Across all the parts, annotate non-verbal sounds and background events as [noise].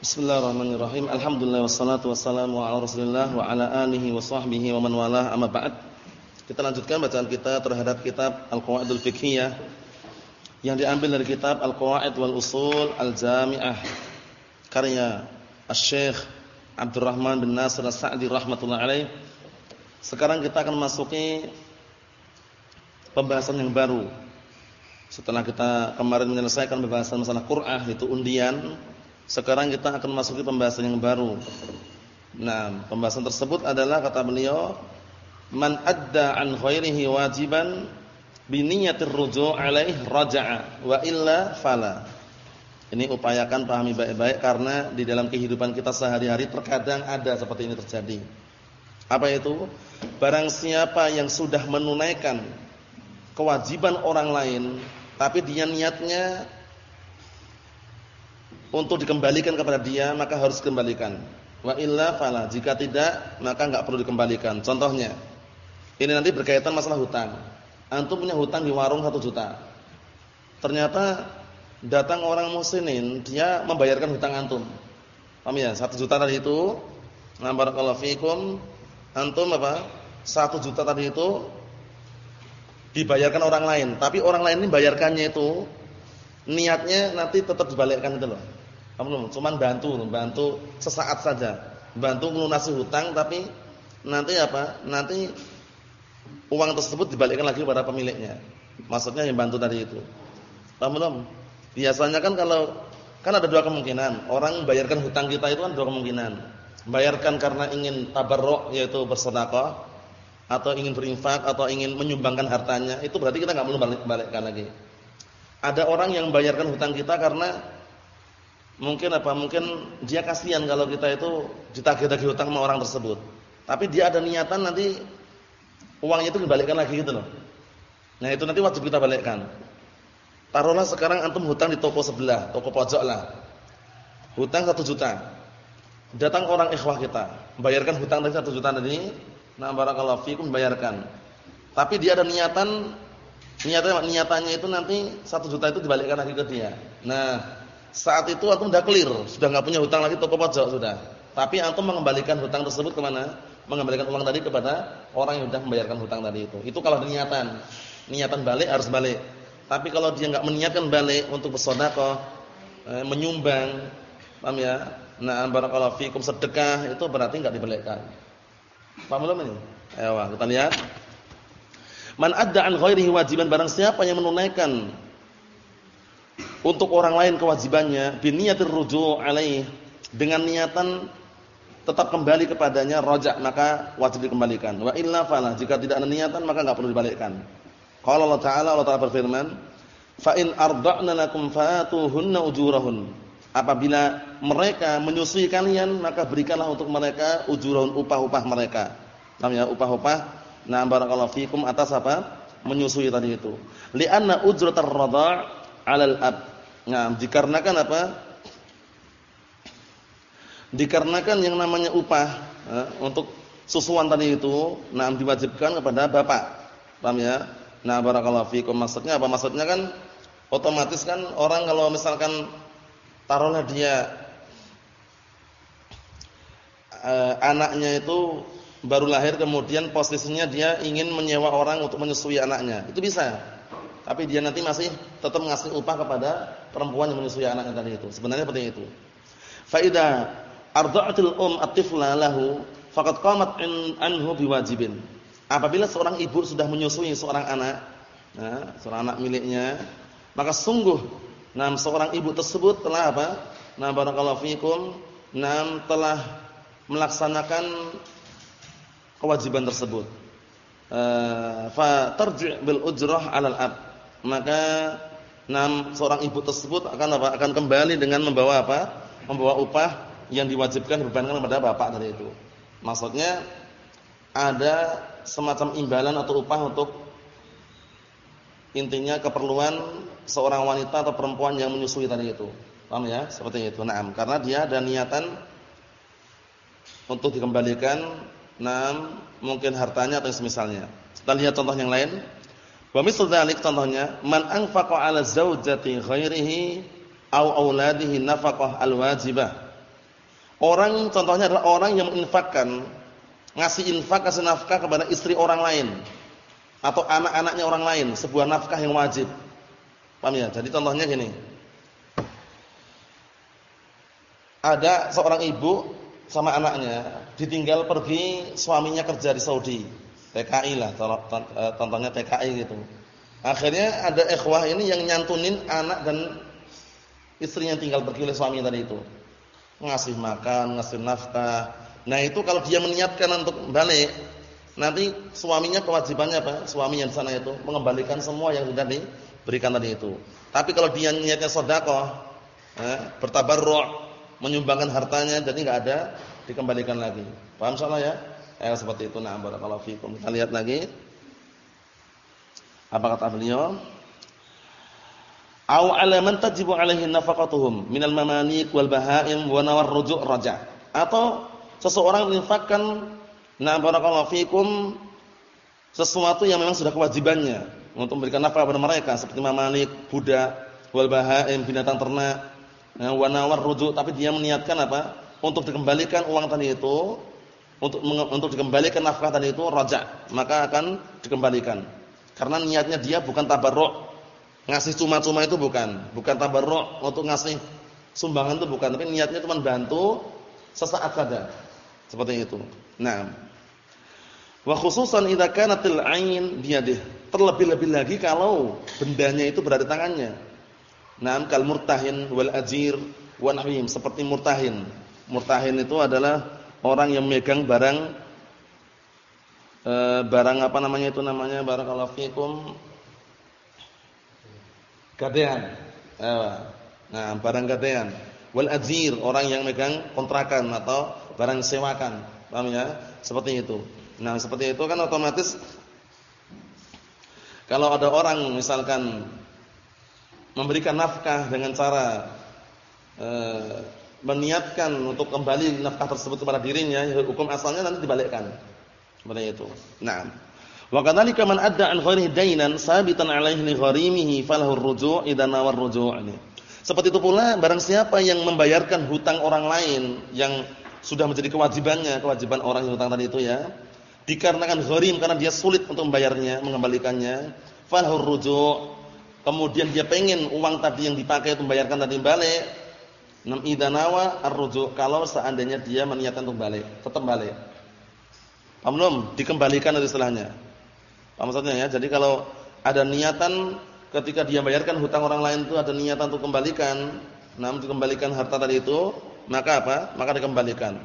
Bismillahirrahmanirrahim. Alhamdulillah wassalatu wassalamu ala Rasulillah wa ala alihi wa sahbihi wa man walah amma ba'd. Kita lanjutkan bacaan kita terhadap kitab Al-Qawaidul Fiqhiyah yang diambil dari kitab Al-Qawaid wal Usul Al-Jami'ah karya Asy-Syaikh Abdurrahman bin Nasir As-Sa'di rahimatullah alaih. Sekarang kita akan masuki pembahasan yang baru. Setelah kita kemarin menyelesaikan pembahasan masalah Qur'ah itu undian sekarang kita akan masuki pembahasan yang baru. Nah, pembahasan tersebut adalah kata beliau, man adda an khairihi wajiban bi niyyatir ruju' alaih raja'a wa illa fala. Ini upayakan pahami baik-baik karena di dalam kehidupan kita sehari-hari terkadang ada seperti ini terjadi. Apa itu? Barang siapa yang sudah menunaikan kewajiban orang lain tapi dia niatnya untuk dikembalikan kepada dia maka harus dikembalikan. Wa illa fala. Jika tidak maka enggak perlu dikembalikan. Contohnya ini nanti berkaitan masalah hutang. Antum punya hutang di warung 1 juta. Ternyata datang orang muslimin, dia membayarkan hutang antum. Paham ya? 1 juta tadi itu, nah barakallahu fikum, antum apa? 1 juta tadi itu dibayarkan orang lain, tapi orang lain ini bayarkannya itu niatnya nanti tetap dibalikkan itu loh. Belum, cuman bantu, bantu sesaat saja. Bantu melunasi hutang tapi nanti apa? Nanti uang tersebut dibalikkan lagi kepada pemiliknya. Maksudnya yang bantu tadi itu. Paham? Biasanya kan kalau kan ada dua kemungkinan. Orang membayarkan hutang kita itu kan dua kemungkinan. Bayarkan karena ingin tabarruk yaitu bersedekah atau ingin berinfak atau ingin menyumbangkan hartanya, itu berarti kita enggak perlu balik-balikkan lagi. Ada orang yang membayarkan hutang kita karena Mungkin apa? Mungkin dia kasihan kalau kita itu ditagih-tagih hutang sama orang tersebut. Tapi dia ada niatan nanti uangnya itu dibalikkan lagi gitu loh. Nah, itu nanti wajib kita balikkan. Taruhlah sekarang antum hutang di toko sebelah, toko pojok lah. Hutang satu juta. Datang orang ikhwah kita, bayarkan hutang tadi satu juta tadi. Nah, barakallahu fikum bayarkan. Tapi dia ada niatan niatannya niatannya itu nanti satu juta itu dibalikkan lagi ke dia. Nah, saat itu antum sudah clear, sudah nggak punya hutang lagi toko pojok sudah. Tapi antum mengembalikan hutang tersebut ke mana? Mengembalikan uang tadi kepada orang yang sudah membayarkan hutang tadi itu. Itu kalau niatan. Niatan balik harus balik. Tapi kalau dia nggak meniatkan balik untuk bersedekah, eh, menyumbang, paham ya? Nah, barakallahu fikum sedekah itu berarti nggak dibalikkan. Paham belum ini? Ayo, kita lihat. Man adda an ghairihi wajiban barang siapa yang menunaikan untuk orang lain kewajibannya biniyatir ruju' alaih dengan niatan tetap kembali kepadanya rojak maka wajib dikembalikan. Wa illa fala jika tidak ada niatan maka enggak perlu dibalikkan. Qala Allah taala Allah taala berfirman fa in arda'na lakum fatuhunna ujurahun. Apabila mereka menyusui kalian maka berikanlah untuk mereka ujurahun upah-upah mereka. Namanya upah-upah. Nah barakallahu fikum atas apa? Menyusui tadi itu. Li'anna ujratar radha' 'alal ab Nah, dikarenakan apa? Dikarenakan yang namanya upah eh, untuk susuan tadi itu, nah diwajibkan kepada bapak. Paham ya? Nah, barakallahu fikum. Maksudnya apa? Maksudnya kan otomatis kan orang kalau misalkan taruhlah dia eh, anaknya itu baru lahir kemudian posisinya dia ingin menyewa orang untuk menyusui anaknya. Itu bisa. Tapi dia nanti masih tetap ngasih upah kepada perempuan yang menyusui anaknya tadi itu. Sebenarnya seperti itu. Faida arda'atul um at-tifla lahu faqad qamat anhu biwajibin. Apabila seorang ibu sudah menyusui seorang anak, nah, seorang anak miliknya, maka sungguh nam seorang ibu tersebut telah apa? Nah, barakallahu fikum, nam telah melaksanakan kewajiban tersebut. Uh, fa tarji' bil ujrah 'alal ab maka nam seorang ibu tersebut akan apa? Akan kembali dengan membawa apa? Membawa upah yang diwajibkan bebankan kepada bapak tadi itu. Maksudnya ada semacam imbalan atau upah untuk intinya keperluan seorang wanita atau perempuan yang menyusui tadi itu. Paham ya? Seperti itu. Naam, karena dia ada niatan untuk dikembalikan nam mungkin hartanya atau semisalnya. Kita lihat contoh yang lain. Wa misal dzalik contohnya man anfaqa 'ala zaujati ghairihi aw auladihi nafaqah al-wajibah Orang contohnya adalah orang yang menginfakkan ngasih infak kasih nafkah kepada istri orang lain atau anak-anaknya orang lain, sebuah nafkah yang wajib. Paham ya? Jadi contohnya gini. Ada seorang ibu sama anaknya ditinggal pergi suaminya kerja di Saudi. TKI lah, contohnya TKI gitu. Akhirnya ada ikhwah ini yang nyantunin anak dan istrinya tinggal pergi oleh suami tadi itu ngasih makan, ngasih nafkah. Nah, itu kalau dia meniatkan untuk balik, nanti suaminya kewajibannya apa? Suami yang di sana itu mengembalikan semua yang sudah diberikan tadi itu. Tapi kalau dia niatnya sedekah, eh, bertabarruk, menyumbangkan hartanya jadi enggak ada dikembalikan lagi. Paham salah ya? Eh seperti itu nah barakallahu fikum. Kita lihat lagi. Apa kata beliau? Au ala man tajibu alaihi nafaqatuhum minal mamanik wal bahaim wa nawar ruju' raja. Atau seseorang menginfakkan na barakallahu fikum sesuatu yang memang sudah kewajibannya untuk memberikan nafkah kepada mereka seperti mamanik, budak, wal bahaim binatang ternak, ya, wa nawar ruju' tapi dia meniatkan apa? Untuk dikembalikan uang tadi itu untuk untuk dikembalikan nafkah tadi itu raja, maka akan dikembalikan. Karena niatnya dia bukan tabarruk Ngasih cuma-cuma itu bukan, bukan tabarruk untuk ngasih sumbangan itu bukan, tapi niatnya cuma bantu sesaat saja. Seperti itu. Nah, wa khususan idza kanatil 'ain biyadih. Terlebih-lebih lagi kalau bendanya itu berada di tangannya. Naam kal murtahin wal ajir wa nahwihim, seperti murtahin. Murtahin itu adalah orang yang memegang barang e, barang apa namanya itu namanya barakallahu fikum gadean. Nah, barang gadean. Wal ajir, orang yang megang kontrakan atau barang sewakan. Paham ya? Seperti itu. Nah, seperti itu kan otomatis kalau ada orang misalkan memberikan nafkah dengan cara e, meniatkan untuk kembali nafkah tersebut kepada dirinya, hukum asalnya nanti dibalikkan. Seperti itu. Nah, Wa kadzalika man adda an ghairihi dainan sabitan 'alaihi li gharimihi falahu ar-ruju' idza nawar ruju' Seperti itu pula barang siapa yang membayarkan hutang orang lain yang sudah menjadi kewajibannya, kewajiban orang yang hutang tadi itu ya. Dikarenakan gharim karena dia sulit untuk membayarnya, mengembalikannya, falahu ar-ruju' kemudian dia pengen uang tadi yang dipakai untuk membayarkan tadi balik. Nam idanawa ar-ruju' kalau seandainya dia meniatkan untuk balik, tetap balik. Paham Dikembalikan dari istilahnya. Apa maksudnya ya? Jadi kalau ada niatan ketika dia bayarkan hutang orang lain itu ada niatan untuk kembalikan, namun dikembalikan harta tadi itu, maka apa? Maka dikembalikan.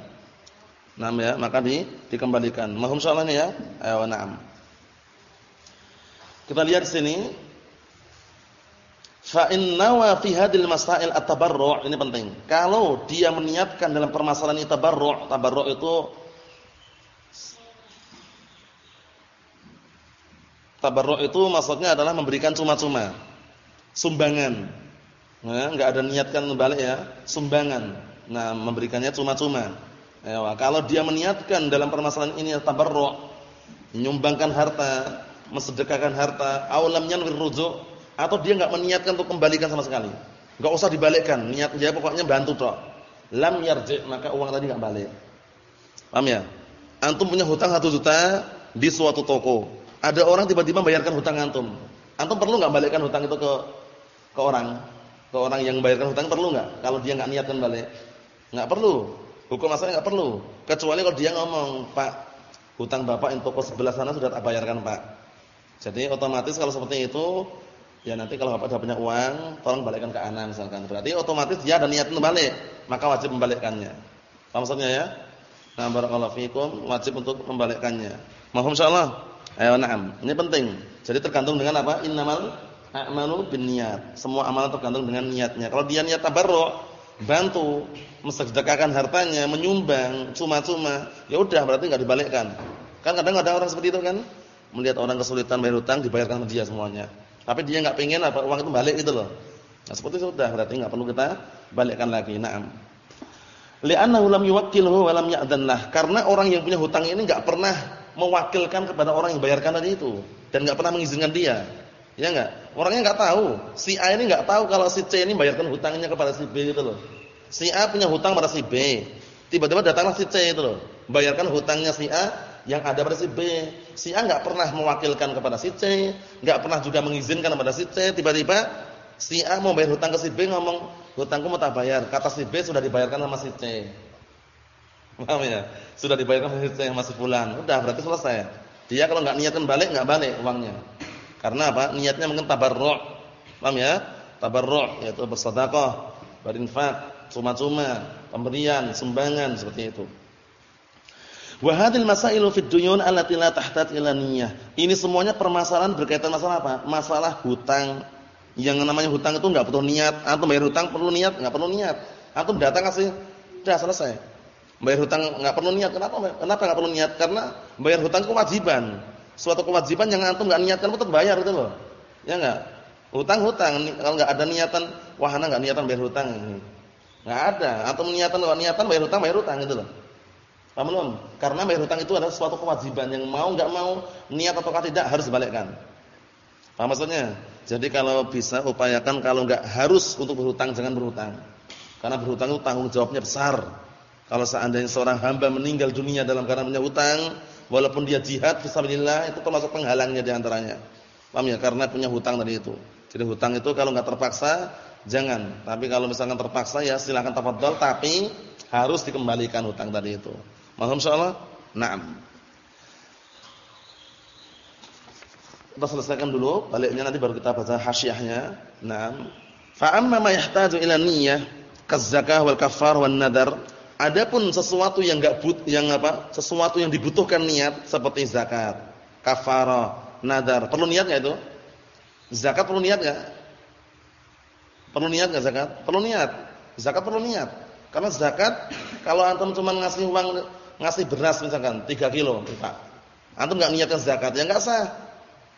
Nam ya, maka di dikembalikan. Mahum soalannya ya? Ayo na'am. Kita lihat sini. Fa fi hadil masail at-tabarru' ini penting. Kalau dia meniatkan dalam permasalahan tabarru', tabarru' itu Tabarruk itu maksudnya adalah memberikan cuma-cuma. Sumbangan. Nah, enggak ada niatkan balik ya, sumbangan. Nah, memberikannya cuma-cuma. Ya, kalau dia meniatkan dalam permasalahan ini tabarruk, menyumbangkan harta, mensedekahkan harta, aulam yanwir rujuk atau dia enggak meniatkan untuk kembalikan sama sekali. Enggak usah dibalikkan, niat dia pokoknya bantu tok. Lam yarji, maka uang tadi enggak balik. Paham ya? Antum punya hutang 1 juta di suatu toko ada orang tiba-tiba bayarkan hutang antum. Antum perlu nggak balikkan hutang itu ke ke orang? Ke orang yang bayarkan hutang perlu nggak? Kalau dia nggak niatkan balik, nggak perlu. Hukum asalnya nggak perlu. Kecuali kalau dia ngomong, Pak, hutang bapak yang toko sebelah sana sudah tak bayarkan Pak. Jadi otomatis kalau seperti itu, ya nanti kalau bapak sudah punya uang, tolong balikkan ke anak misalkan. Berarti otomatis dia ada niat untuk balik, maka wajib membalikkannya. Paham maksudnya ya? Nah, barakallahu fikum, wajib untuk membalikkannya. Mohon insyaallah Ayo na'am. Ini penting. Jadi tergantung dengan apa? Innamal a'malu binniyat. Semua amalan tergantung dengan niatnya. Kalau dia niat tabarruk, bantu, mensedekahkan hartanya, menyumbang cuma-cuma, ya udah berarti enggak dibalikkan. Kan kadang ada orang seperti itu kan? Melihat orang kesulitan bayar hutang dibayarkan dia semuanya. Tapi dia enggak pengen apa uang itu balik gitu loh. Nah, seperti itu sudah berarti enggak perlu kita balikkan lagi. Naam. Li'annahu lam yuwakkilhu wa lam ya'dhan Karena orang yang punya hutang ini enggak pernah mewakilkan kepada orang yang bayarkan tadi itu dan nggak pernah mengizinkan dia. Ya enggak? Orangnya nggak tahu. Si A ini nggak tahu kalau si C ini bayarkan hutangnya kepada si B itu loh. Si A punya hutang pada si B. Tiba-tiba datanglah si C itu loh, bayarkan hutangnya si A yang ada pada si B. Si A nggak pernah mewakilkan kepada si C, nggak pernah juga mengizinkan kepada si C. Tiba-tiba si A mau bayar hutang ke si B ngomong, "Hutangku mau tak bayar." Kata si B sudah dibayarkan sama si C. Paham ya? Sudah dibayarkan sama si C yang masih bulan. Udah berarti selesai. Dia kalau nggak niatkan balik nggak balik uangnya. Karena apa? Niatnya mungkin tabarru'. Paham ya? Tabarru' yaitu bersedekah, berinfak, cuma-cuma, pemberian, sumbangan seperti itu. Wa hadhil masailu fid duyun allati la tahtat ila. Ini semuanya permasalahan berkaitan masalah apa? Masalah hutang. Yang namanya hutang itu enggak butuh niat. Antum bayar hutang perlu niat, enggak perlu niat. Antum datang kasih, sudah selesai. Bayar hutang enggak perlu niat. Kenapa? Kenapa enggak perlu niat? Karena bayar hutang kewajiban. Suatu kewajiban yang antum enggak niatkan tetap bayar itu loh. Ya enggak? Hutang-hutang kalau enggak ada niatan, wah ana enggak niatan bayar hutang. Enggak ada. Antum niatan enggak niatan bayar hutang, bayar hutang gitu loh. Paham belum? Karena bayar hutang itu adalah suatu kewajiban yang mau enggak mau, niat atau tidak harus dibalikkan. Paham maksudnya? Jadi kalau bisa upayakan kalau enggak harus untuk berhutang jangan berhutang. Karena berhutang itu tanggung jawabnya besar. Kalau seandainya seorang hamba meninggal dunia dalam keadaan punya hutang, walaupun dia jihad fisabilillah itu termasuk penghalangnya di antaranya. Paham ya? Karena punya hutang tadi itu. Jadi hutang itu kalau enggak terpaksa jangan. Tapi kalau misalkan terpaksa ya silakan tafadhol tapi harus dikembalikan hutang tadi itu. Mohon insyaallah? Naam. Kita selesaikan dulu, baliknya nanti baru kita baca hasyiahnya. Naam. Fa amma ma yahtaju ila niyyah kaz-zakah wal kafar wan nadar Adapun sesuatu yang enggak but yang apa? Sesuatu yang dibutuhkan niat seperti zakat, kafarah, nadar. Perlu niat enggak itu? Zakat perlu niat enggak? Perlu niat enggak zakat? Perlu niat. Zakat perlu niat. Karena zakat kalau antum cuma ngasih uang ngasih beras misalkan 3 kilo, Pak. Antum enggak niatkan zakat, ya enggak sah.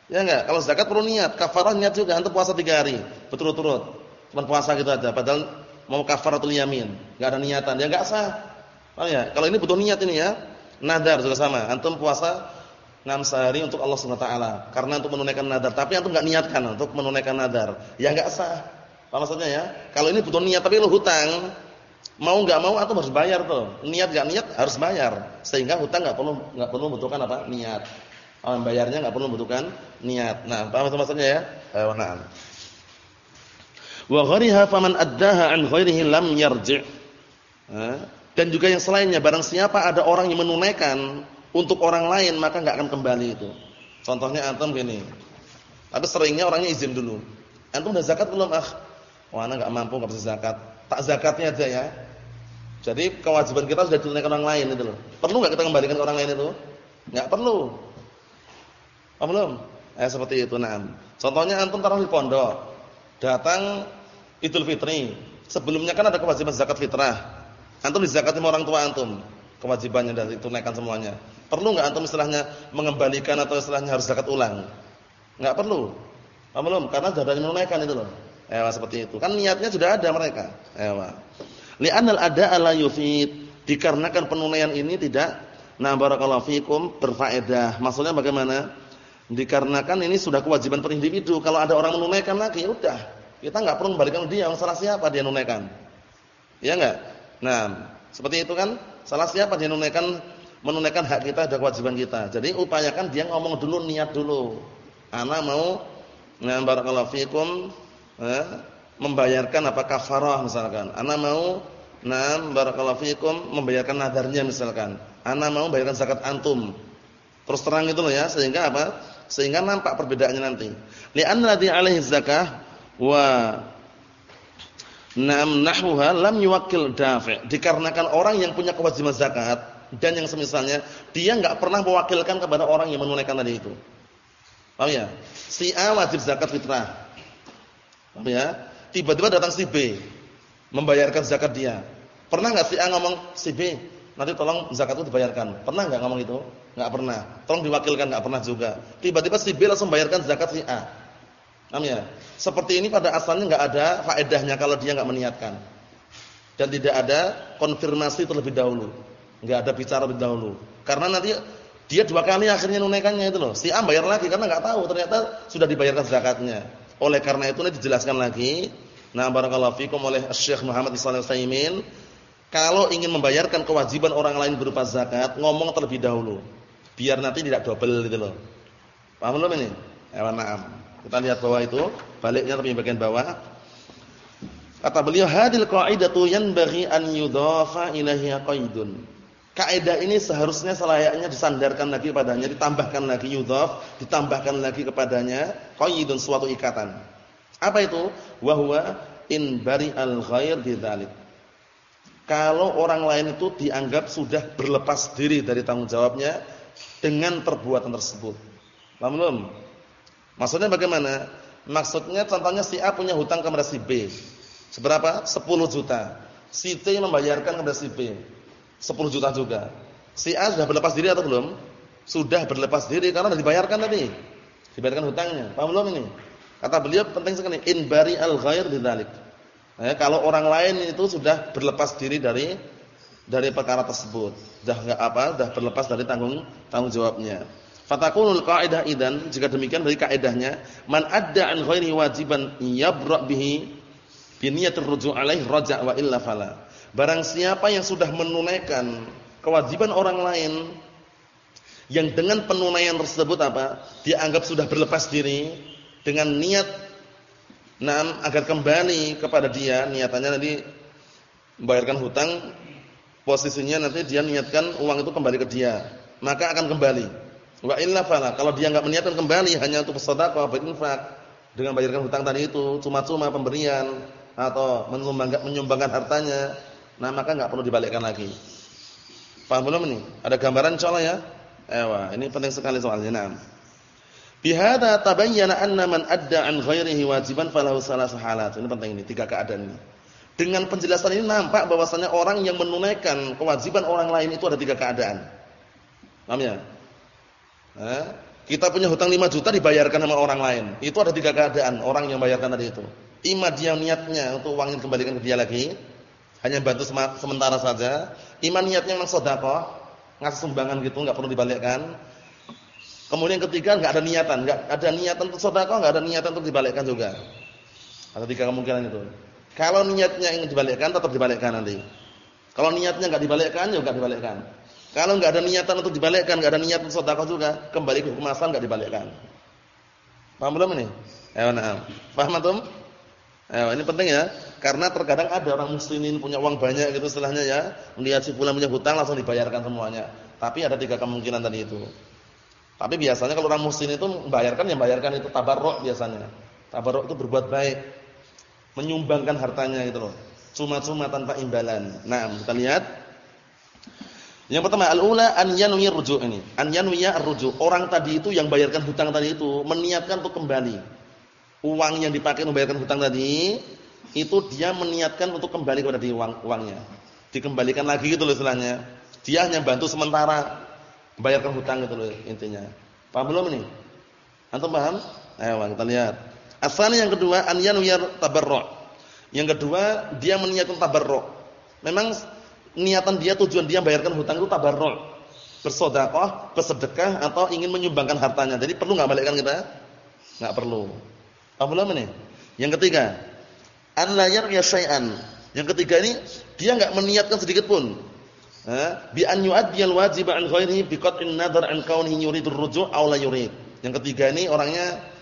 Ya enggak? Kalau zakat perlu niat, kafarah niat juga. Antum puasa 3 hari berturut-turut. Cuma puasa gitu aja. Padahal mau kafaratul yamin, enggak ada niatan, dia enggak sah. Paham ya? Kalau ini butuh niat ini ya. Nadar juga sama. Antum puasa 6 sehari untuk Allah Subhanahu wa taala karena untuk menunaikan nadar, tapi antum enggak niatkan untuk menunaikan nadar. Ya enggak sah. Apa maksudnya ya? Kalau ini butuh niat tapi lu hutang, mau enggak mau antum harus bayar tuh. Niat enggak niat harus bayar. Sehingga hutang enggak perlu enggak perlu membutuhkan apa? Niat. Orang bayarnya enggak perlu membutuhkan niat. Nah, paham maksudnya ya? Eh, nah. Wa ghariha faman addaha an ghairihi lam yarji'. Dan juga yang selainnya barang siapa ada orang yang menunaikan untuk orang lain maka enggak akan kembali itu. Contohnya antum gini. Tapi seringnya orangnya izin dulu. Antum udah zakat belum, ah? Wah, ana enggak mampu enggak bisa zakat. Tak zakatnya aja ya. Jadi kewajiban kita sudah ditunaikan orang lain itu loh. Perlu enggak kita kembalikan ke orang lain itu? Enggak perlu. Paham belum? Eh seperti itu, nah. Contohnya antum taruh di pondok. Datang Idul Fitri. Sebelumnya kan ada kewajiban zakat fitrah. Antum dizakati sama orang tua antum. Kewajibannya dari tunaikan semuanya. Perlu enggak antum istilahnya mengembalikan atau istilahnya harus zakat ulang? Enggak perlu. Paham belum? Karena sudah ada menunaikan itu loh. Eh, seperti itu. Kan niatnya sudah ada mereka. Eh, Li'anal ada ala yufid. Dikarenakan penunaian ini tidak nah barakallahu fikum berfaedah. Maksudnya bagaimana? Dikarenakan ini sudah kewajiban per individu. Kalau ada orang menunaikan lagi, ya udah. Kita nggak perlu membalikan dia. Yang salah siapa dia menunaikan? Ya enggak? Nah, seperti itu kan? Salah siapa dia menunaikan menunaikan hak kita, ada kewajiban kita. Jadi upayakan dia ngomong dulu, niat dulu. Ana mau nah barakallahu fikum eh, membayarkan apa kafarah misalkan. Ana mau nah barakallahu fikum membayarkan nadarnya misalkan. Ana mau membayarkan zakat antum. Terus terang itu loh ya, sehingga apa? Sehingga nampak perbedaannya nanti. Li'anna ladzi 'alaihi zakah wa nam nahwuha lam yuwakkil dafi'. Dikarenakan orang yang punya kewajiban zakat dan yang semisalnya dia enggak pernah mewakilkan kepada orang yang menunaikan tadi itu. Paham ya? Si A wajib zakat fitrah. Paham ya? Tiba-tiba datang si B membayarkan zakat dia. Pernah enggak si A ngomong si B, nanti tolong zakat itu dibayarkan. Pernah enggak ngomong itu? Enggak pernah. Tolong diwakilkan enggak pernah juga. Tiba-tiba si B langsung bayarkan zakat si A. Paham ya? Seperti ini pada asalnya enggak ada faedahnya kalau dia enggak meniatkan. Dan tidak ada konfirmasi terlebih dahulu. Enggak ada bicara terlebih dahulu. Karena nanti dia dua kali akhirnya nunaikannya itu loh. Si A bayar lagi karena enggak tahu ternyata sudah dibayarkan zakatnya. Oleh karena itu ini dijelaskan lagi. Nah, barakallahu fikum oleh Syekh Muhammad Ismail Utsaimin kalau ingin membayarkan kewajiban orang lain berupa zakat, ngomong terlebih dahulu. Biar nanti tidak double gitu loh. Paham belum ini? Ya, na'am. Kita lihat bawah itu, baliknya tapi bagian bawah. Kata beliau, hadil qa'idatu yanbaghi an yudhafa ilaiha qaidun. Kaidah ini seharusnya selayaknya disandarkan lagi kepadanya, ditambahkan lagi yudhaf, ditambahkan lagi kepadanya qaidun suatu ikatan. Apa itu? Wa huwa in bari'al ghair bidzalik. Kalau orang lain itu dianggap sudah berlepas diri dari tanggung jawabnya dengan perbuatan tersebut. Paham belum? Maksudnya bagaimana? Maksudnya contohnya si A punya hutang kepada si B. Seberapa? 10 juta. Si T membayarkan kepada si B 10 juta juga. Si A sudah berlepas diri atau belum? Sudah berlepas diri karena sudah dibayarkan tadi. Dibayarkan hutangnya. Paham belum ini? Kata beliau penting sekali in bari al ghair bidzalik. Eh, kalau orang lain itu sudah berlepas diri dari dari perkara tersebut, sudah enggak apa, sudah berlepas dari tanggung tanggung jawabnya. Fatakunul qaidah idan jika demikian dari kaidahnya man adda an ghairi wajiban yabra bihi bi niyatir ruju' alaihi raja' wa illa fala. Barang siapa yang sudah menunaikan kewajiban orang lain yang dengan penunaian tersebut apa? dianggap sudah berlepas diri dengan niat nam agar kembali kepada dia, niatannya nanti membayarkan hutang, posisinya nanti dia niatkan uang itu kembali ke dia, maka akan kembali. Wa illa fala. Kalau dia enggak meniatkan kembali hanya untuk sedekah berinfak dengan bayarkan hutang tadi itu cuma-cuma pemberian atau menyumbangkan hartanya, nah maka enggak perlu dibalikkan lagi. Paham belum ini? Ada gambaran insyaallah ya? Ewa, ini penting sekali soalnya. Nah. Bihada tabayyana anna man adda an ghairihi wajiban falahu salasu halat. Ini penting ini, tiga keadaan ini. Dengan penjelasan ini nampak bahwasanya orang yang menunaikan kewajiban orang lain itu ada tiga keadaan. Paham ya? Eh? Kita punya hutang 5 juta dibayarkan sama orang lain. Itu ada tiga keadaan orang yang bayarkan tadi itu. Ima dia niatnya untuk uangnya dikembalikan ke dia lagi, hanya bantu sementara saja. Ima niatnya memang sedekah, ngasih sumbangan gitu, enggak perlu dibalikkan. Kemudian ketiga enggak ada niatan, enggak ada niatan untuk sedekah, enggak ada niatan untuk dibalikkan juga. Ada tiga kemungkinan itu. Kalau niatnya ingin dibalikkan tetap dibalikkan nanti. Kalau niatnya enggak dibalikkan juga ya dibalikkan. Kalau nggak ada niatan untuk dibalikkan, nggak ada niat untuk sedekah juga, kembali ke hukum asal nggak dibalikkan. Paham belum ini? Na'am. Paham antum? Ayo, ini penting ya, karena terkadang ada orang muslimin punya uang banyak gitu istilahnya ya, melihat si fulan punya hutang langsung dibayarkan semuanya. Tapi ada tiga kemungkinan tadi itu. Tapi biasanya kalau orang muslim itu membayarkan yang bayarkan itu tabarruk biasanya. Tabarruk itu berbuat baik. Menyumbangkan hartanya gitu loh. Cuma-cuma tanpa imbalan. Nah, kita lihat yang pertama al-ula an yanwi rujuk ini. An yanwiya rujuk. Orang tadi itu yang bayarkan hutang tadi itu meniatkan untuk kembali. Uang yang dipakai membayarkan hutang tadi itu dia meniatkan untuk kembali kepada di uang uangnya. Dikembalikan lagi gitu loh istilahnya. Dia hanya bantu sementara bayarkan hutang gitu loh intinya. Paham belum ini? Antum paham? Ayo kita lihat. Asalnya yang kedua an yanwiya tabarruk. Yang kedua dia meniatkan tabarruk. Memang niatan dia tujuan dia bayarkan hutang itu tabarruk, bersedekah, bersedekah atau ingin menyumbangkan hartanya. Jadi perlu enggak balikkan kita? Enggak perlu. Apa belum ini? Yang ketiga, an la yarya syai'an. Yang ketiga ini dia enggak meniatkan sedikit pun. Bi an yu'addiyal wajiba an ghairihi bi qat'in nadhar an kaunihi yuridur ruju' aw la yurid. Yang ketiga ini orangnya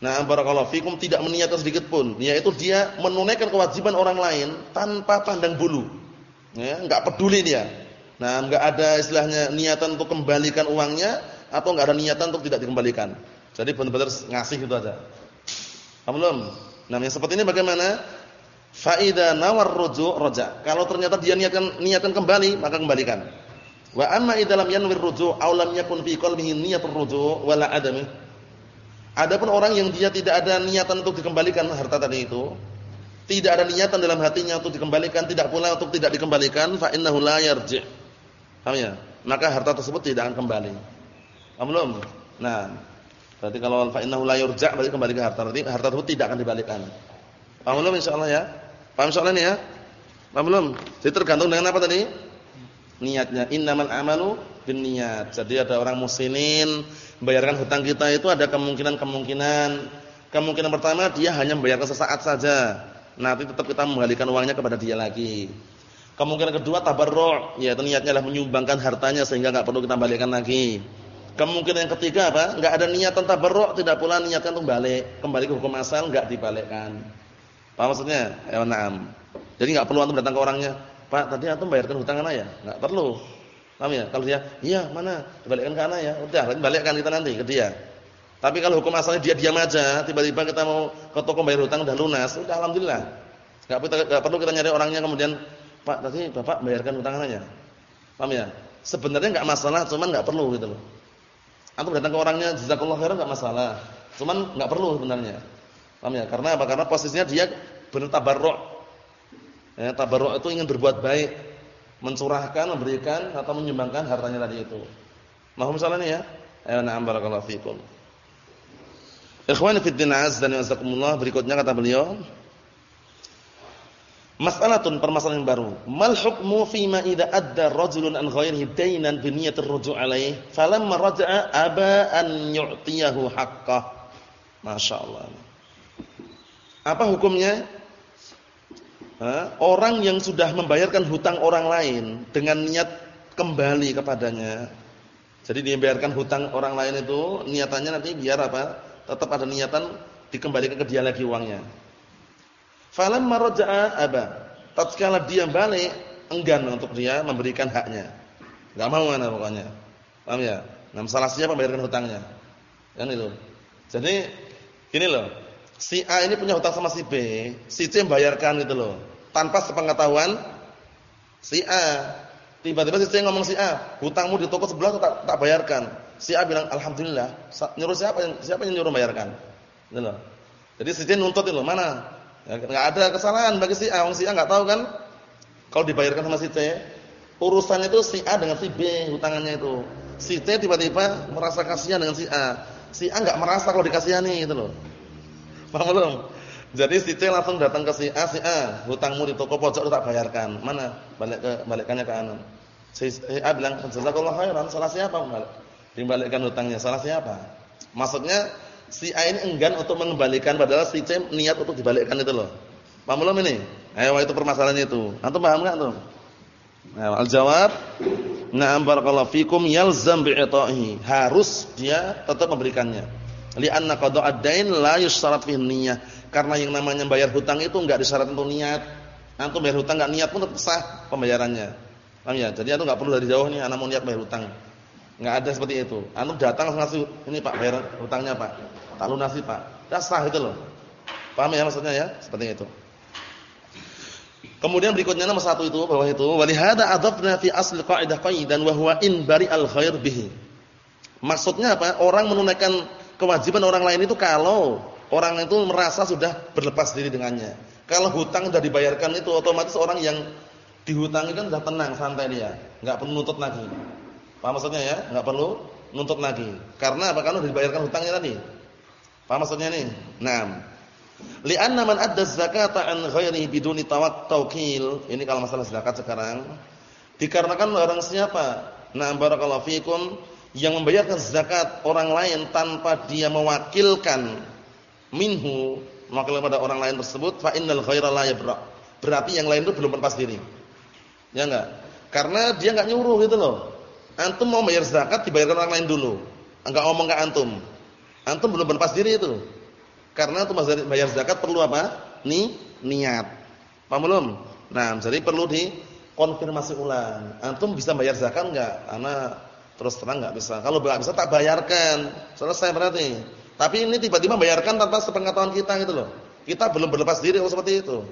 Nah, barakallahu fikum tidak meniatkan sedikit pun, yaitu dia menunaikan kewajiban orang lain tanpa pandang bulu. Ya, enggak peduli dia. Nah, enggak ada istilahnya niatan untuk kembalikan uangnya atau enggak ada niatan untuk tidak dikembalikan. Jadi benar-benar ngasih itu aja. Belum? Nah, yang seperti ini bagaimana? Faida nawar ruju' raja. Kalau ternyata dia niatkan niatan kembali, maka kembalikan. Wa amma idza lam yanwir ruju' aw lam yakun fi qalbihi niyatur wala adami. Adapun orang yang dia tidak ada niatan untuk dikembalikan harta tadi itu, tidak ada niatan dalam hatinya untuk dikembalikan, tidak pula untuk tidak dikembalikan, fa innahu la yarji'. Ya? Maka harta tersebut tidak akan kembali. Paham belum? Nah, berarti kalau fa innahu la yurja' berarti kembali ke harta, berarti harta tersebut tidak akan dibalikan. Paham belum insyaallah ya? Paham insyaallah ini ya? Paham belum? Jadi tergantung dengan apa tadi? Niatnya. Innamal amalu binniyat. Jadi ada orang muslimin membayarkan hutang kita itu ada kemungkinan-kemungkinan. Kemungkinan pertama dia hanya membayarkan sesaat saja nanti tetap kita mengembalikan uangnya kepada dia lagi. Kemungkinan kedua tabarru', yaitu niatnya adalah menyumbangkan hartanya sehingga enggak perlu kita balikkan lagi. Kemungkinan yang ketiga apa? Enggak ada niatan tabarru', tidak pula niatkan untuk balik. Kembali ke hukum asal enggak dibalikkan. Paham maksudnya? Ya, na'am. Jadi enggak perlu antum datang ke orangnya, "Pak, tadi antum bayarkan hutang anak ya?" Enggak perlu. Paham ya? Kalau dia, "Iya, mana? Dibalikkan ke anak ya." Udah, balikkan kita nanti ke dia. Tapi kalau hukum asalnya dia diam aja, tiba-tiba kita mau ke toko bayar hutang udah lunas, udah alhamdulillah. Enggak perlu kita nyari orangnya kemudian Pak, tadi Bapak bayarkan utang anaknya. Paham ya? Sebenarnya enggak masalah, cuman enggak perlu gitu loh. Antum datang ke orangnya jazakallahu khairan enggak masalah. Cuman enggak perlu sebenarnya. Paham ya? Karena apa? Karena posisinya dia benar tabarruk. Ya, tabarruk itu ingin berbuat baik, mencurahkan, memberikan atau menyumbangkan hartanya tadi itu. Mohon misalnya ya. Ayo na'am barakallahu fikum. Ikhwani fi din azza wa jazakumullah berikutnya kata beliau Mas'alatun permasalahan yang baru. Mal hukmu ma idza adda rajulun an ghairihi daynan bi niyyatir ruju' alaih falamma raja'a aba an yu'tiyahu haqqah. Masyaallah. Apa hukumnya? Ha? Orang yang sudah membayarkan hutang orang lain dengan niat kembali kepadanya. Jadi dia membayarkan hutang orang lain itu niatannya nanti biar apa? Tetap ada niatan dikembalikan ke dia lagi uangnya. Falamma raja'a aba. Tatkala dia balik, enggan untuk dia memberikan haknya. Enggak mau mana pokoknya. Paham ya? Nah, masalah siapa membayarkan hutangnya? Kan itu. Jadi gini loh. Si A ini punya hutang sama si B, si C membayarkan gitu loh. Tanpa sepengetahuan si A. Tiba-tiba si C ngomong si A, hutangmu di toko sebelah tak, tak bayarkan. Si A bilang alhamdulillah. Nyuruh siapa yang siapa yang nyuruh bayarkan? Gitu loh. Jadi si C nuntut itu mana? Enggak ada kesalahan bagi si A, wong si A enggak tahu kan kalau dibayarkan sama si C, urusannya itu si A dengan si B hutangannya itu. Si C tiba-tiba merasa kasihan dengan si A. Si A enggak merasa kalau dikasihani gitu loh. Paham belum? Jadi si C langsung datang ke si A, si A, hutangmu di toko pojok tak bayarkan. Mana? Balik ke balikkannya ke anak. Si A bilang, "Jazakallahu khairan." Salah siapa? Dibalikkan hutangnya. Salah siapa? Maksudnya si A ini enggan untuk mengembalikan padahal si C niat untuk dibalikkan itu loh. Paham belum ini? Ayo itu permasalahannya itu. Antum paham enggak tuh? Nah, al-jawab Na'am barakallahu fikum yalzam bi'itahi. Harus dia tetap memberikannya. Li'anna qada'ad dain la yusyarat fihi niyyah. Karena yang namanya bayar hutang itu enggak disyarat untuk niat. Antum bayar hutang enggak niat pun tetap sah pembayarannya. Paham ya? Jadi antum enggak perlu dari jauh nih anak mau niat bayar hutang. Enggak ada seperti itu. Antum datang langsung ngasih, "Ini Pak, bayar hutangnya, Pak." tak lunasi Pak. Dah sah itu loh. Paham ya maksudnya ya? Seperti itu. Kemudian berikutnya nomor satu itu bawah itu walihada adafna fi asli qaidah qaidan wa huwa in bari al khair bihi. Maksudnya apa? Orang menunaikan kewajiban orang lain itu kalau orang itu merasa sudah berlepas diri dengannya. Kalau hutang sudah dibayarkan itu otomatis orang yang dihutangi kan sudah tenang, santai dia, enggak perlu nuntut lagi. Paham maksudnya ya? Enggak perlu nuntut lagi. Karena apa? Karena dibayarkan hutangnya tadi. Paham maksudnya ini? Naam. Li'anna man adda zakata an ghairihi biduni tawakkil. Ini kalau masalah zakat sekarang. Dikarenakan orang siapa? Nah, barakallahu fikum yang membayarkan zakat orang lain tanpa dia mewakilkan minhu mewakilkan pada orang lain tersebut fa innal ghaira la yabra. Berarti yang lain itu belum berpas diri. Ya enggak? Karena dia enggak nyuruh gitu loh. Antum mau bayar zakat dibayarkan orang lain dulu. Enggak ngomong ke antum. Antum belum berlepas diri itu. Karena untuk bayar zakat perlu apa? Ni niat. Paham belum? Nah, jadi perlu dikonfirmasi ulang. Antum bisa bayar zakat enggak? Karena terus terang enggak bisa. Kalau enggak bisa tak bayarkan. Selesai berarti. Tapi ini tiba-tiba bayarkan tanpa sepengetahuan kita gitu loh. Kita belum berlepas diri kalau seperti itu.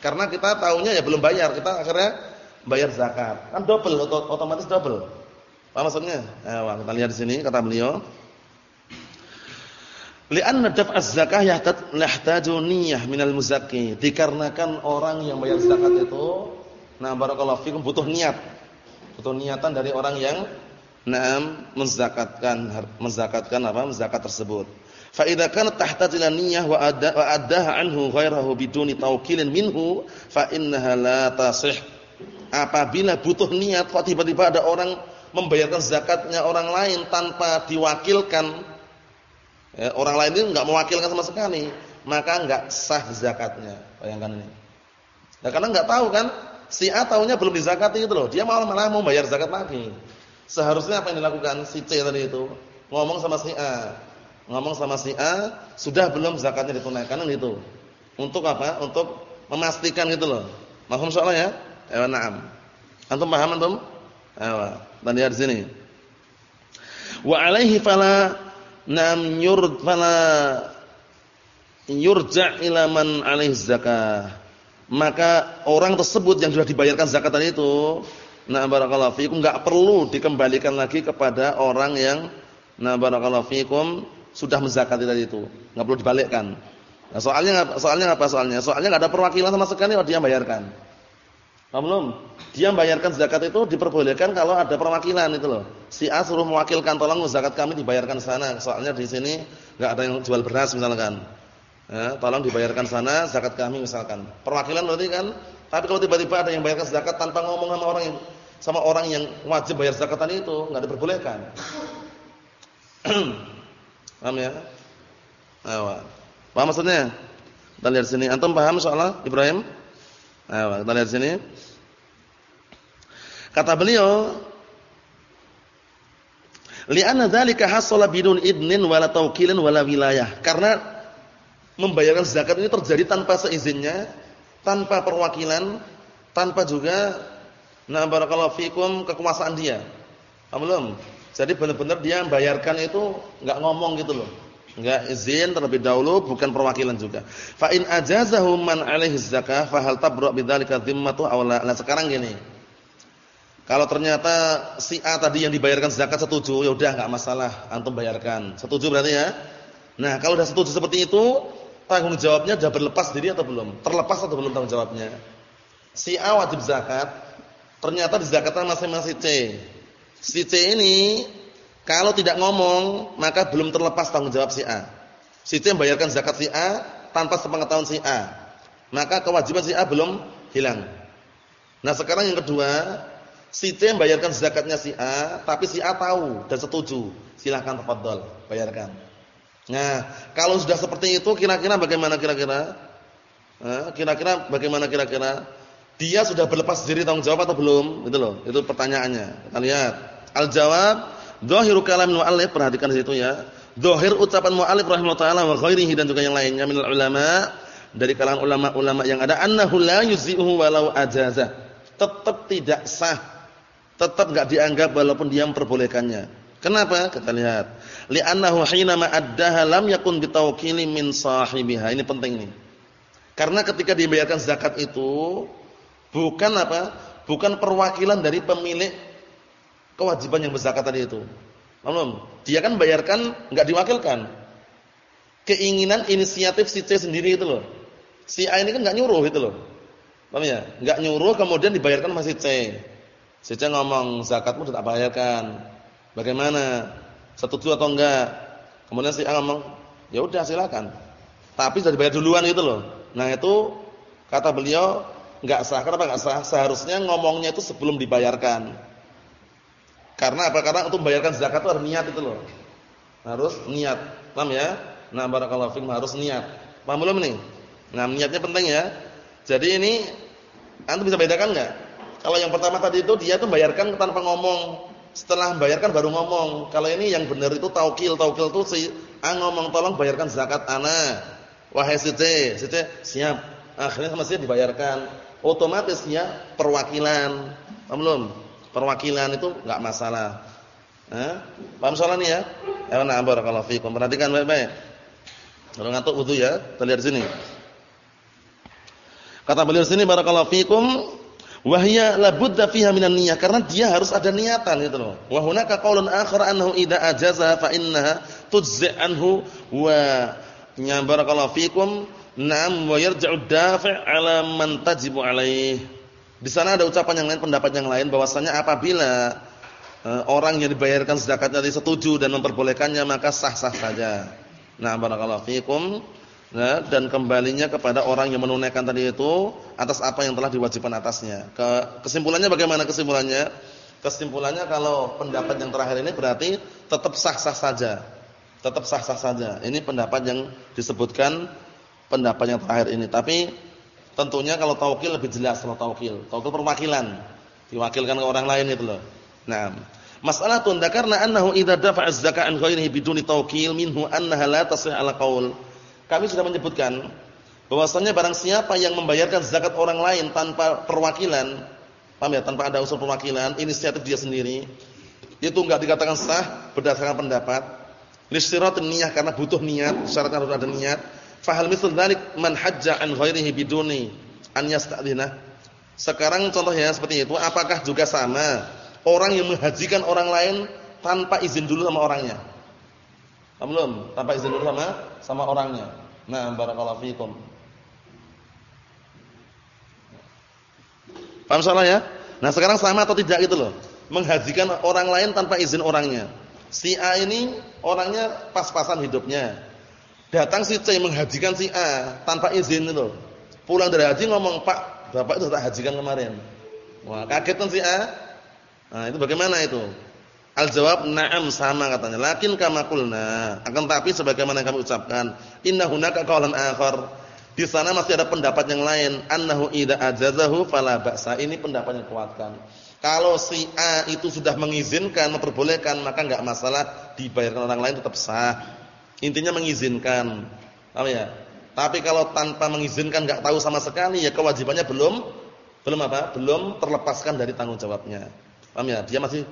Karena kita tahunya ya belum bayar, kita akhirnya bayar zakat. Kan double otomatis double. Apa maksudnya? Eh, kita lihat di sini kata beliau. Lianna daf'az zakah yahtaju niyyah minal muzakki. Dikarenakan orang yang bayar zakat itu nah barakallahu fikum butuh niat. Butuh niatan dari orang yang na'am menzakatkan menzakatkan apa? Zakat tersebut. Fa idza kanat tahtaju ila niyyah wa addaha anhu ghairahu biduni tawkilin minhu fa innaha la tasih. Apabila butuh niat kok tiba-tiba ada orang membayarkan zakatnya orang lain tanpa diwakilkan ya, orang lain itu enggak mewakilkan sama sekali, maka enggak sah zakatnya. Bayangkan ini. Nah, karena enggak tahu kan Si A tahunya belum dizakati itu loh. Dia malah malah mau bayar zakat lagi. Seharusnya apa yang dilakukan si C tadi itu? Ngomong sama si A. Ngomong sama si A, sudah belum zakatnya ditunaikan itu. Untuk apa? Untuk memastikan gitu loh. Mahum soalnya ya? Ya, na'am. Antum paham antum? Ayo, dan lihat sini. Wa alaihi fala nam yurd fala yurja' ila man alaihi zakah. Maka orang tersebut yang sudah dibayarkan zakat tadi itu Nah barakallahu fikum enggak perlu dikembalikan lagi kepada orang yang nah barakallahu fikum sudah menzakati tadi itu. Enggak perlu dibalikkan. Nah, soalnya soalnya apa soalnya? Soalnya enggak ada perwakilan sama sekali dia bayarkan. Paham? Dia bayarkan zakat itu diperbolehkan kalau ada perwakilan itu loh. Si A suruh mewakilkan tolong zakat kami dibayarkan sana. Soalnya di sini enggak ada yang jual beras misalkan. Ya, tolong dibayarkan sana zakat kami misalkan. Perwakilan berarti kan tapi kalau tiba-tiba ada yang bayarkan zakat tanpa ngomong sama orang yang sama orang yang wajib bayar zakat tadi itu, enggak diperbolehkan. [clears throat] paham ya? Paham maksudnya? Kita lihat sini. Antum paham soalnya Ibrahim? Ayo, kita lihat sini. Kata beliau, "Li'anna dzalika hasala bidun idnin wala tawkilin wala wilayah." Karena membayarkan zakat ini terjadi tanpa seizinnya tanpa perwakilan, tanpa juga na barakallahu fikum kekuasaan dia. Paham belum? Jadi benar-benar dia membayarkan itu enggak ngomong gitu loh. Enggak izin terlebih dahulu bukan perwakilan juga. Fa in ajazahu man alaihi zakah fa hal tabra bidzalika dhimmatu aw la. Nah, sekarang gini. Kalau ternyata si A tadi yang dibayarkan zakat setuju, ya udah enggak masalah, antum bayarkan. Setuju berarti ya? Nah, kalau sudah setuju seperti itu, tanggung jawabnya sudah berlepas diri atau belum? Terlepas atau belum tanggung jawabnya? Si A wajib zakat, ternyata di zakatnya masing-masing C. Si C ini kalau tidak ngomong, maka belum terlepas tanggung jawab si A. Si C membayarkan zakat si A tanpa sepengetahuan si A. Maka kewajiban si A belum hilang. Nah, sekarang yang kedua, si C membayarkan zakatnya si A, tapi si A tahu dan setuju. Silahkan tafadhol, bayarkan. Nah, kalau sudah seperti itu kira-kira bagaimana kira-kira? Kira-kira bagaimana kira-kira? Dia sudah berlepas diri tanggung jawab atau belum? Itu loh, itu pertanyaannya. Kita lihat. Al-jawab, dhahiru kalam mu'allif, perhatikan di situ ya. Dhahir ucapan mu'allif rahimahullah taala wa ghairihi dan juga yang lainnya minal ulama dari kalangan ulama-ulama yang ada annahu la yuzi'uhu walau ajaza. Tetap tidak sah. Tetap enggak dianggap walaupun dia memperbolehkannya. Kenapa? Kita lihat. Li'annahu hina ma addaha lam yakun bitawkili min sahibiha. Ini penting nih. Karena ketika dibayarkan zakat itu bukan apa? Bukan perwakilan dari pemilik kewajiban yang berzakat tadi itu. Belum. Dia kan bayarkan enggak diwakilkan. Keinginan inisiatif si C sendiri itu loh. Si A ini kan enggak nyuruh itu loh. Paham ya? Enggak nyuruh kemudian dibayarkan masih C. Si C ngomong zakatmu tidak bayarkan Bagaimana? Setuju atau enggak? Kemudian si A ngomong, "Ya udah silakan." Tapi sudah dibayar duluan gitu loh. Nah, itu kata beliau enggak sah. Kenapa enggak sah? Seharusnya ngomongnya itu sebelum dibayarkan. Karena apa? Karena untuk membayarkan zakat itu harus niat itu loh. Harus niat. Paham ya? Nah, barakallahu fiikum harus niat. Paham belum nih? Nah, niatnya penting ya. Jadi ini antum bisa bedakan enggak? Kalau yang pertama tadi itu dia tuh bayarkan tanpa ngomong. Setelah membayarkan baru ngomong. Kalau ini yang benar itu taukil. Taukil itu si A ngomong tolong bayarkan zakat ana. Wahai si C, si C siap. Akhirnya sama si dibayarkan. Otomatis ya perwakilan. Paham belum? Perwakilan itu enggak masalah. Eh? Paham soal ini ya? Ya nah barakallahu fiikum. Perhatikan baik-baik. Kalau ngantuk wudu ya, kita lihat sini. Kata beliau sini barakallahu fiikum Wahya labudda fiha minan niyyah karena dia harus ada niatan gitu loh. Wa hunaka qaulun akhar annahu idza ajaza fa innaha tujzi anhu wa barakallahu fikum na'am wa yarji'u dafi' ala man tajibu alaih. Di sana ada ucapan yang lain, pendapat yang lain bahwasanya apabila uh, orang yang dibayarkan zakatnya setuju dan memperbolehkannya maka sah-sah saja. Nah, barakallahu fikum nah, dan kembalinya kepada orang yang menunaikan tadi itu atas apa yang telah diwajibkan atasnya. Ke, kesimpulannya bagaimana kesimpulannya? Kesimpulannya kalau pendapat yang terakhir ini berarti tetap sah-sah saja. Tetap sah-sah saja. Ini pendapat yang disebutkan pendapat yang terakhir ini. Tapi Tentunya kalau taukil lebih jelas kalau taukil. Taukil perwakilan. Diwakilkan ke orang lain itu loh. Nah, masalah tun karena annahu idza dafa'a az-zakata an ghairihi biduni taukil minhu annaha la tasih ala qaul. Kami sudah menyebutkan bahwasanya barang siapa yang membayarkan zakat orang lain tanpa perwakilan, paham ya, tanpa ada unsur perwakilan, inisiatif dia sendiri, itu enggak dikatakan sah berdasarkan pendapat. Lishtiratin niyyah karena butuh niat, syaratnya harus ada niat Fahal misal dzalik man hajja an ghairihi biduni an yasta'dina. Sekarang contohnya seperti itu, apakah juga sama orang yang menghajikan orang lain tanpa izin dulu sama orangnya? Belum, tanpa izin dulu sama sama orangnya. Nah, barakallahu fikum. Paham salah ya? Nah, sekarang sama atau tidak gitu loh. Menghajikan orang lain tanpa izin orangnya. Si A ini orangnya pas-pasan hidupnya Datang si C menghajikan si A tanpa izin itu. Pulang dari haji ngomong, "Pak, Bapak itu tak hajikan kemarin." Wah, kaget kan si A. Nah, itu bagaimana itu? Al-jawab na'am sama katanya. Lakin kama qulna, akan tapi sebagaimana yang kami ucapkan, inna hunaka qaulan akhar. Di sana masih ada pendapat yang lain, annahu idza ajazahu fala ba'sa. Ini pendapat yang kuatkan. Kalau si A itu sudah mengizinkan, memperbolehkan, maka enggak masalah dibayarkan orang lain tetap sah. Intinya mengizinkan. Paham ya? Tapi kalau tanpa mengizinkan enggak tahu sama sekali ya kewajibannya belum belum apa? Belum terlepaskan dari tanggung jawabnya. Paham ya? Dia masih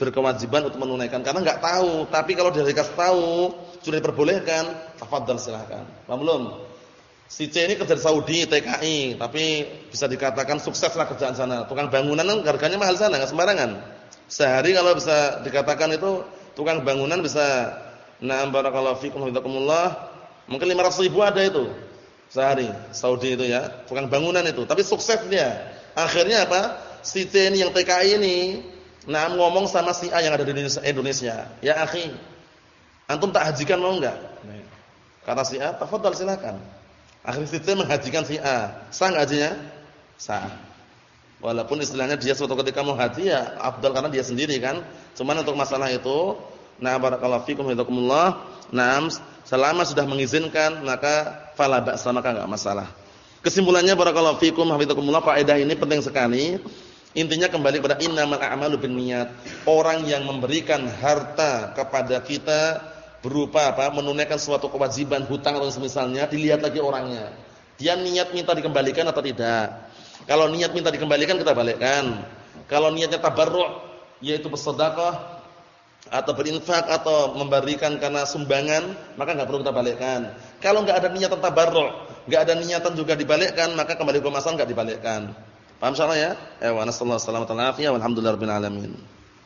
berkewajiban untuk menunaikan karena enggak tahu. Tapi kalau dia dikasih tahu, sudah diperbolehkan, tafadhal silahkan. Paham belum? Si C ini kerja di Saudi, TKI, tapi bisa dikatakan sukseslah kerjaan sana. Tukang bangunan kan harganya mahal sana, enggak sembarangan. Sehari kalau bisa dikatakan itu tukang bangunan bisa Na'am barakallahu fikum hafizakumullah. Mungkin 500 ribu ada itu sehari Saudi itu ya, tukang bangunan itu. Tapi sukses dia. Akhirnya apa? Si C ini yang TKI ini nah ngomong sama si A yang ada di Indonesia. Ya akhi, antum tak hajikan mau enggak? Kata si A, tafadhal silakan. Akhirnya si C menghajikan si A. Sah enggak hajinya? Sah. Walaupun istilahnya dia suatu ketika mau haji ya afdal karena dia sendiri kan. Cuman untuk masalah itu Nah barakallahu fikum hafizakumullah. Naam, selama sudah mengizinkan maka fala ba'sa maka enggak masalah. Kesimpulannya barakallahu fikum hafizakumullah kaidah ini penting sekali. Intinya kembali kepada innamal a'malu binniyat. Orang yang memberikan harta kepada kita berupa apa? menunaikan suatu kewajiban hutang atau semisalnya dilihat lagi orangnya. Dia niat minta dikembalikan atau tidak. Kalau niat minta dikembalikan kita balikkan. Kalau niatnya tabarruk yaitu bersedekah atau berinfak atau memberikan karena sumbangan, maka enggak perlu kita balikkan. Kalau enggak ada niatan tabarruk, enggak ada niatan juga dibalikkan, maka kembali ke masalah enggak dibalikkan. Paham salah ya? Ya wa nasallahu alaihi wasallam wa alhamdulillahirabbil alamin.